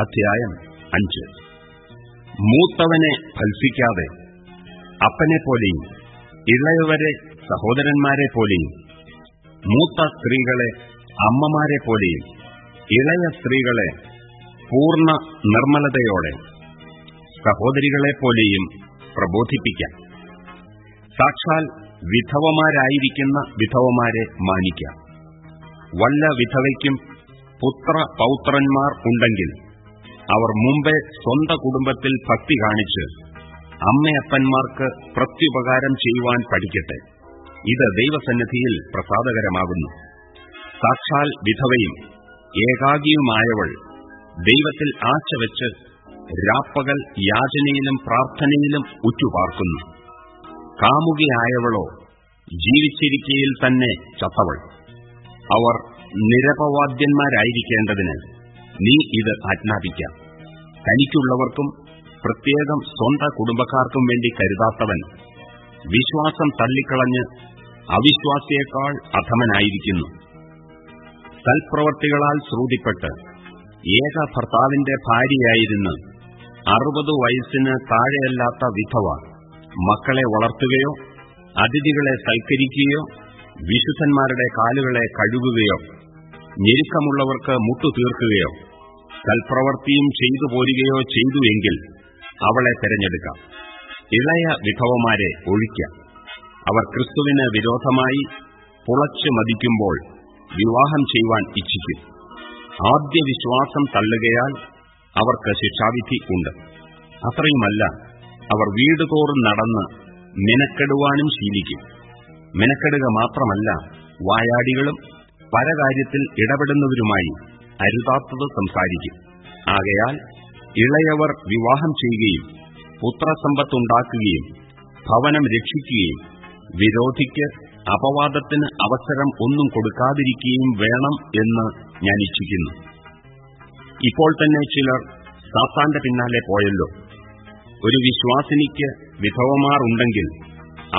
അധ്യായം അഞ്ച്. മൂത്തവനെ ഫൽസിക്കാതെ അപ്പനെ പോലെയും ഇളയവരെ സഹോദരന്മാരെ പോലെയും മൂത്ത സ്ത്രീകളെ അമ്മമാരെ പോലെയും ഇളയ സ്ത്രീകളെ പൂർണ നിർമ്മലതയോടെ സഹോദരികളെ പോലെയും പ്രബോധിപ്പിക്കാം. സാക്ഷാൽ വിധവമാരായിരിക്കുന്ന വിധവമാരെ മാനിക്കാം. വല്ല വിധവയ്ക്കും പുത്ര പൌത്രന്മാർ ഉണ്ടെങ്കിൽ അവർ മുമ്പേ സ്വന്ത കുടുംബത്തിൽ ഭക്തി കാണിച്ച് അമ്മയപ്പന്മാർക്ക് പ്രത്യുപകാരം ചെയ്യുവാൻ പഠിക്കട്ടെ. ഇത് ദൈവസന്നിധിയിൽ പ്രസാദകരമാകുന്നു. സാക്ഷാൽ വിധവയും ഏകാഗിയുമായവൾ ദൈവത്തിൽ ആശ വെച്ച് രാപ്പകൽ യാചനയിലും പ്രാർത്ഥനയിലും ഉറ്റുപാർക്കുന്നു. കാമുകിയായവളോ ജീവിച്ചിരിക്കയിൽ തന്നെ ചത്തവൾ. അവർ നിരപവാദ്യന്മാരായിരിക്കേണ്ടതിന് നീ ഇത് ആജ്ഞാപിക്കാം. തനിക്കുള്ളവർക്കും പ്രത്യേകം സ്വന്ത കുടുംബക്കാർക്കും വേണ്ടി കരുതാത്തവൻ വിശ്വാസം തള്ളിക്കളഞ്ഞ് അവിശ്വാസിയേക്കാൾ അധമനായിരിക്കുന്നു. സൽപ്രവർത്തികളാൽ ശ്രൂതിപ്പെട്ട് ഏക ഭർത്താവിന്റെ ഭാര്യയായിരുന്ന് അറുപത് വയസ്സിന് താഴെയല്ലാത്ത വിധവ മക്കളെ വളർത്തുകയോ അതിഥികളെ സൽക്കരിക്കുകയോ വിശുദ്ധന്മാരുടെ കാലുകളെ കഴുകുകയോ ഞെരുക്കമുള്ളവർക്ക് മുട്ടു തീർക്കുകയോ സൽപ്രവൃത്തിയും ചെയ്തു പോരുകയോ ചെയ്തുവെങ്കിൽ അവളെ തെരഞ്ഞെടുക്കാം. ഇളയ വിഭവമാരെ ഒഴിക്കാം. അവർ ക്രിസ്തുവിന് വിരോധമായി പുളച്ചു മതിക്കുമ്പോൾ വിവാഹം ചെയ്യുവാൻ ഇച്ഛിക്കും. ആദ്യ വിശ്വാസം തള്ളുകയാൽ അവർക്ക് ശിക്ഷാവിധി ഉണ്ട്. അത്രയുമല്ല അവർ വീടുതോറും നടന്ന് മിനക്കെടുവാനും ശീലിക്കും. മിനക്കെടുക മാത്രമല്ല വായാടികളും പല കാര്യത്തിൽ ഇടപെടുന്നവരുമായി അരുതാത്തത് സംസാരിക്കും. ആകയാൽ ഇളയവർ വിവാഹം ചെയ്യുകയും പുത്രസമ്പത്തുണ്ടാക്കുകയും ഭവനം രക്ഷിക്കുകയും വിരോധിക്ക് അപവാദത്തിന് അവസരം ഒന്നും കൊടുക്കാതിരിക്കുകയും വേണം എന്ന് ഞാൻ ഇച്ഛിക്കുന്നു ഇപ്പോൾ തന്നെ ചിലർ സാത്താന്റെ പിന്നാലെ പോയല്ലോ. ഒരു വിശ്വാസിനിക്ക് വിധവമാർ ഉണ്ടെങ്കിൽ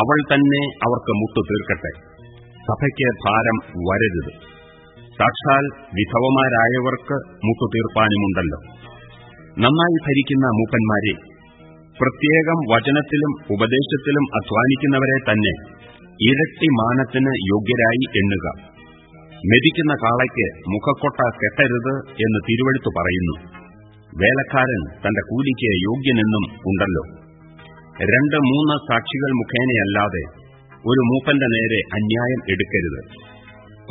അവൾ തന്നെ അവർക്ക് മുട്ടു തീർക്കട്ടെ സഭയ്ക്ക് ഭാരം വരരുത്. സാക്ഷാൽ വിധവമാരായവർക്ക് മുട്ടുതീർപ്പാനുമുണ്ടല്ലോ. നന്നായി ഭരിക്കുന്ന മൂപ്പന്മാരെ പ്രത്യേകം വചനത്തിലും ഉപദേശത്തിലും അധ്വാനിക്കുന്നവരെ തന്നെ ഇരട്ടി മാനത്തിന് യോഗ്യരായി എണ്ണുക. മെതിക്കുന്ന കാളയ്ക്ക് മുഖക്കൊട്ട കെട്ടരുത് എന്ന് തിരുവെടുത്തു പറയുന്നു. വേലക്കാരൻ തന്റെ കൂലിക്ക് യോഗ്യനെന്നും ഉണ്ടല്ലോ. രണ്ട് മൂന്ന് സാക്ഷികൾ മുഖേനയല്ലാതെ ഒരു മൂപ്പന്റെ നേരെ അന്യായം എടുക്കരുത്.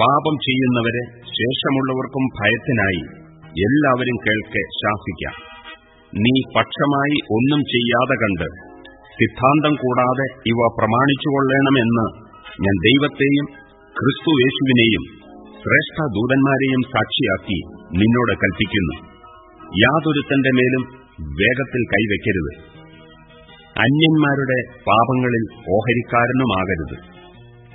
പാപം ചെയ്യുന്നവരെ ശേഷമുള്ളവർക്കും ഭയത്തിനായി എല്ലാവരും കേൾക്കെ ശാസിക്കാം. നീ പക്ഷമായി ഒന്നും ചെയ്യാതെ കണ്ട് സിദ്ധാന്തം കൂടാതെ ഇവ പ്രമാണിച്ചുകൊള്ളണമെന്ന് ഞാൻ ദൈവത്തെയും ക്രിസ്തുവേശുവിനെയും ശ്രേഷ്ഠ ദൂതന്മാരെയും സാക്ഷിയാക്കി നിന്നോട് കൽപ്പിക്കുന്നു. യാതൊരുത്തന്റെ മേലും വേഗത്തിൽ കൈവയ്ക്കരുത് അന്യന്മാരുടെ പാപങ്ങളിൽ ഓഹരിക്കാരനുമാകരുത്.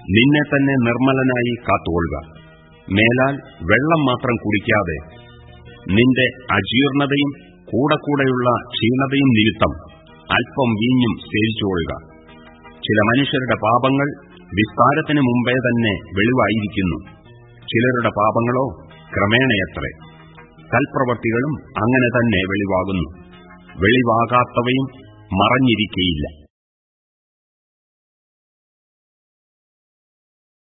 നിന്നെ തന്നെ നിർമ്മലനായി കാത്തുകൊള്ളുക. മേലാൽ വെള്ളം മാത്രം കുടിക്കാതെ നിന്റെ അജീർണതയും കൂടെ കൂടെയുള്ള ക്ഷീണതയും നിമിത്തം അല്പം വീഞ്ഞും സേവിച്ചുകൊള്ളുക ചില മനുഷ്യരുടെ പാപങ്ങൾ വിസ്താരത്തിന് മുമ്പേ തന്നെ വെളിവായിരിക്കുന്നു. ചിലരുടെ പാപങ്ങളോ ക്രമേണയത്രേ. കൽപ്രവർത്തികളും അങ്ങനെ തന്നെ വെളിവാകുന്നു. വെളിവാകാത്തവയും മറഞ്ഞിരിക്കയില്ല.